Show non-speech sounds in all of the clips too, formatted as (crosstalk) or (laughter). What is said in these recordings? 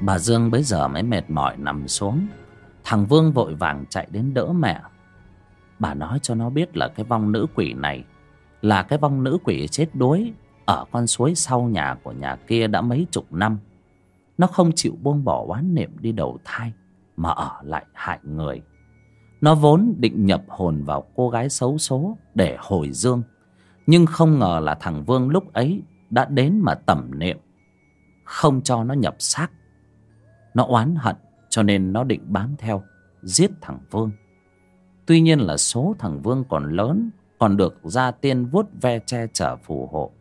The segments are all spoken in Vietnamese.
Bà Dương bấy giờ mới mệt mỏi nằm xuống. Thằng Vương vội vàng chạy đến đỡ mẹ. Bà nói cho nó biết là cái vong nữ quỷ này Là cái vong nữ quỷ chết đuối Ở con suối sau nhà của nhà kia đã mấy chục năm. Nó không chịu buông bỏ oán niệm đi đầu thai, Mà ở lại hại người. Nó vốn định nhập hồn vào cô gái xấu số Để hồi dương, Nhưng không ngờ là thằng Vương lúc ấy Đã đến mà tẩm niệm, Không cho nó nhập xác nó oán hận, cho nên nó định bám theo, Giết thằng Vương. Tuy nhiên là số thằng Vương còn lớn, Còn được gia tiên vuốt ve che chở phù hộ.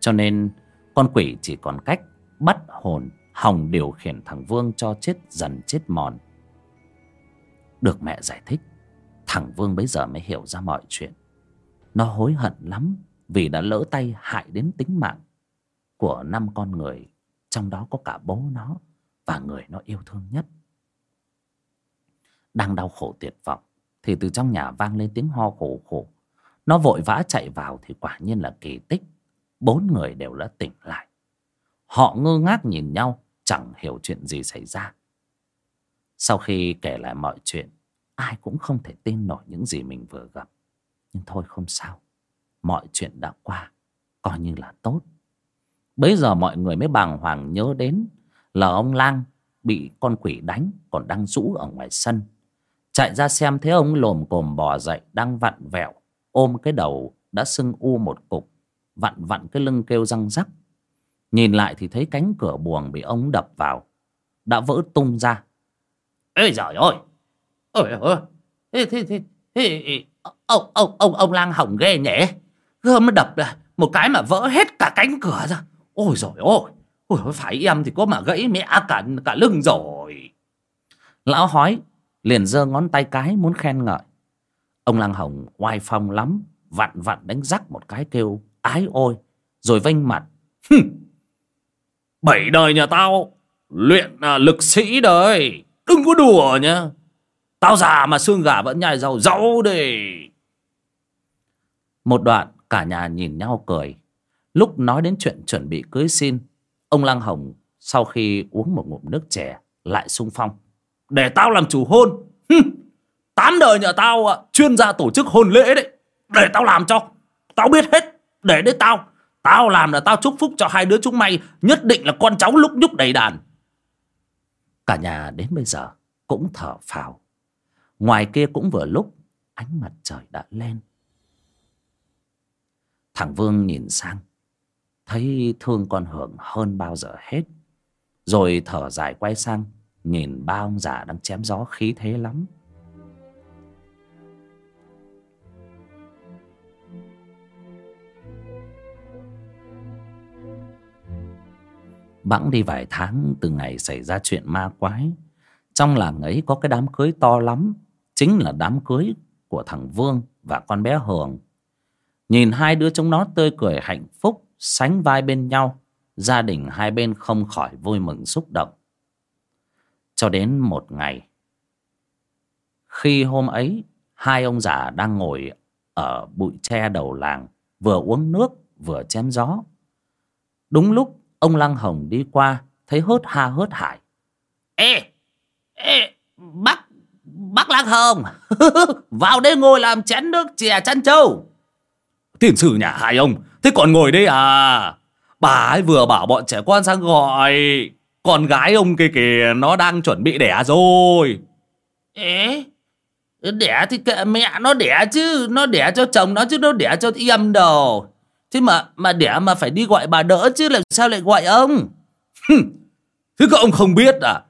Cho nên, con quỷ chỉ còn cách Bắt hồn, hòng điều khiển thằng Vương cho chết dần chết mòn. Được mẹ giải thích, Thằng Vương bấy giờ mới hiểu ra mọi chuyện. Nó hối hận lắm Vì đã lỡ tay hại đến tính mạng Của năm con người, Trong đó có cả bố nó và người nó yêu thương nhất. Đang đau khổ tuyệt vọng, thì từ trong nhà vang lên tiếng ho khổ khổ. Nó vội vã chạy vào thì quả nhiên là kỳ tích. Bốn người đều đã tỉnh lại. Họ ngơ ngác nhìn nhau, chẳng hiểu chuyện gì xảy ra. Sau khi kể lại mọi chuyện, ai cũng không thể tin nổi những gì mình vừa gặp. Nhưng thôi không sao, mọi chuyện đã qua, coi như là tốt. Bấy giờ mọi người mới bàng hoàng nhớ đến là ông lang bị con quỷ đánh còn đang rũ ở ngoài sân. Chạy ra xem thấy ông lồm cồm bò dậy đang vặn vẹo, ôm cái đầu đã sưng u một cục, vặn vặn cái lưng kêu răng rắc. Nhìn lại thì thấy cánh cửa buồng bị ông đập vào, đã vỡ tung ra. Ê, giời ơi! Ôi ôi thế thế thế thế ông ông ông ông lang hỏng ghê nhỉ? Gươm mới đập một cái mà vỡ hết cả cánh cửa ra. Ôi rồi ôi Ôi phải em thì có mà gãy mẹ cả cả lưng rồi. Lão hói liền giơ ngón tay cái muốn khen ngợi. Ông Lăng Hồng oai phong lắm Vặn vặn đánh rắc một cái kêu ái ôi Rồi vênh mặt. Bảy đời nhà tao Luyện à, lực sĩ đời. Đừng có đùa nhá. Tao già mà xương gà vẫn nhai rau rau đi. Một đoạn cả nhà nhìn nhau cười. Lúc nói đến chuyện chuẩn bị cưới xin Ông Lăng Hồng sau khi uống một ngụm nước chè lại sung phong. Để tao làm chủ hôn. Tám đời nhà tao chuyên gia tổ chức hôn lễ đấy. Để tao làm cho. Tao biết hết. Để đấy tao. Tao làm là tao chúc phúc cho hai đứa chúng mày. Nhất định là con cháu lúc nhúc đầy đàn. Cả nhà đến bây giờ cũng thở phào. Ngoài kia cũng vừa lúc ánh mặt trời đã lên. Thằng Vương nhìn sang thấy thương con hưởng hơn bao giờ hết. Rồi thở dài quay sang, nhìn ba ông già đang chém gió khí thế lắm. Bẵng đi vài tháng từ ngày xảy ra chuyện ma quái, trong làng ấy có cái đám cưới to lắm, chính là đám cưới của thằng vương và con bé hường. Nhìn hai đứa chúng nó tươi cười hạnh phúc sánh vai bên nhau, gia đình hai bên không khỏi vui mừng xúc động. Cho đến một ngày, khi hôm ấy, hai ông già đang ngồi ở bụi tre đầu làng, vừa uống nước, vừa chém gió. Đúng lúc, ông lăng hồng đi qua, thấy hớt ha hớt hải. Ê ê, bác bác lăng hồng, (laughs) vào đây ngồi làm chén nước chè chăn trâu. Tiền sử nhà hai ông Thế còn ngồi đây à? Bà ấy vừa bảo bọn trẻ con sang gọi. Con gái ông kia kìa Nó đang chuẩn bị đẻ rồi. Ế Đẻ thì kệ mẹ nó đẻ chứ. Nó đẻ cho chồng nó chứ nó đẻ cho em đâu. Thế mà mà đẻ mà phải đi gọi bà đỡ chứ Làm sao lại gọi ông? Thế các ông không biết à?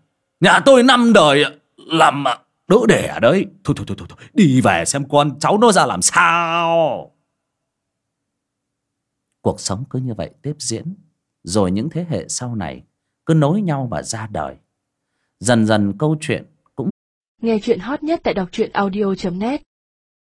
Nhà tôi năm đời Làm đỡ đẻ đấy. Thôi thôi thôi thôi Đi về xem con cháu nó ra làm sao cuộc sống cứ như vậy tiếp diễn. Rồi những thế hệ sau này cứ nối nhau mà ra đời. Dần dần câu chuyện cũng Nghe chuyện hot nhất tại đọc truyện audio.net